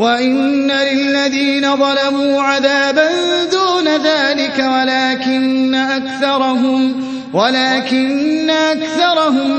وَإِنَّ لِلَّذِينَ ظَلَمُوا عَذَابًا دُونَ ذَٰلِكَ وَلَٰكِنَّ أَكْثَرَهُمْ ولكن أكثرهم